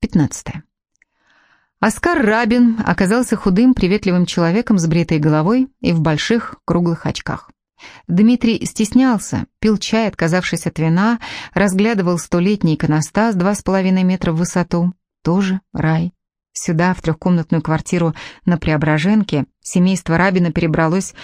15. Оскар Рабин оказался худым, приветливым человеком с бритой головой и в больших круглых очках. Дмитрий стеснялся, пил чай, отказавшись от вина, разглядывал столетний иконостас два с половиной метра в высоту. Тоже рай. Сюда, в трехкомнатную квартиру на Преображенке, семейство Рабина перебралось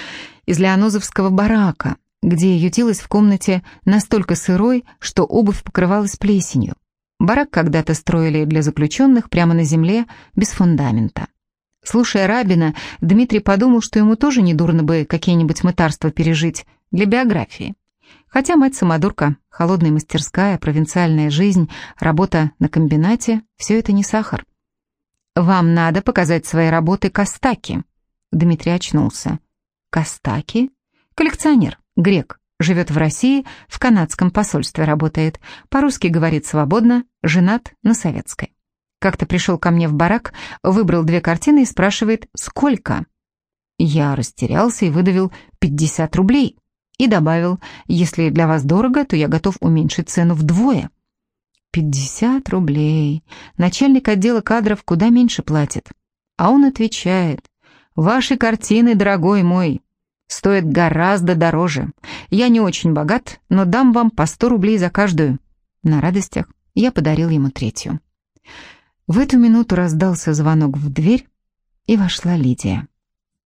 из Леонозовского барака, где ютилось в комнате настолько сырой, что обувь покрывалась плесенью. Барак когда-то строили для заключенных прямо на земле, без фундамента. Слушая Рабина, Дмитрий подумал, что ему тоже недурно бы какие-нибудь мытарства пережить для биографии. Хотя мать-самодурка, холодная мастерская, провинциальная жизнь, работа на комбинате – все это не сахар. «Вам надо показать свои работы Костаки». Дмитрий очнулся. «Костаки?» «Коллекционер, грек, живет в России, в канадском посольстве работает, по-русски говорит свободно, женат на советской». Как-то пришел ко мне в барак, выбрал две картины и спрашивает «Сколько?». Я растерялся и выдавил 50 рублей. И добавил, если для вас дорого, то я готов уменьшить цену вдвое. 50 рублей. Начальник отдела кадров куда меньше платит. А он отвечает, ваши картины, дорогой мой, стоят гораздо дороже. Я не очень богат, но дам вам по 100 рублей за каждую. На радостях я подарил ему третью. В эту минуту раздался звонок в дверь, и вошла Лидия.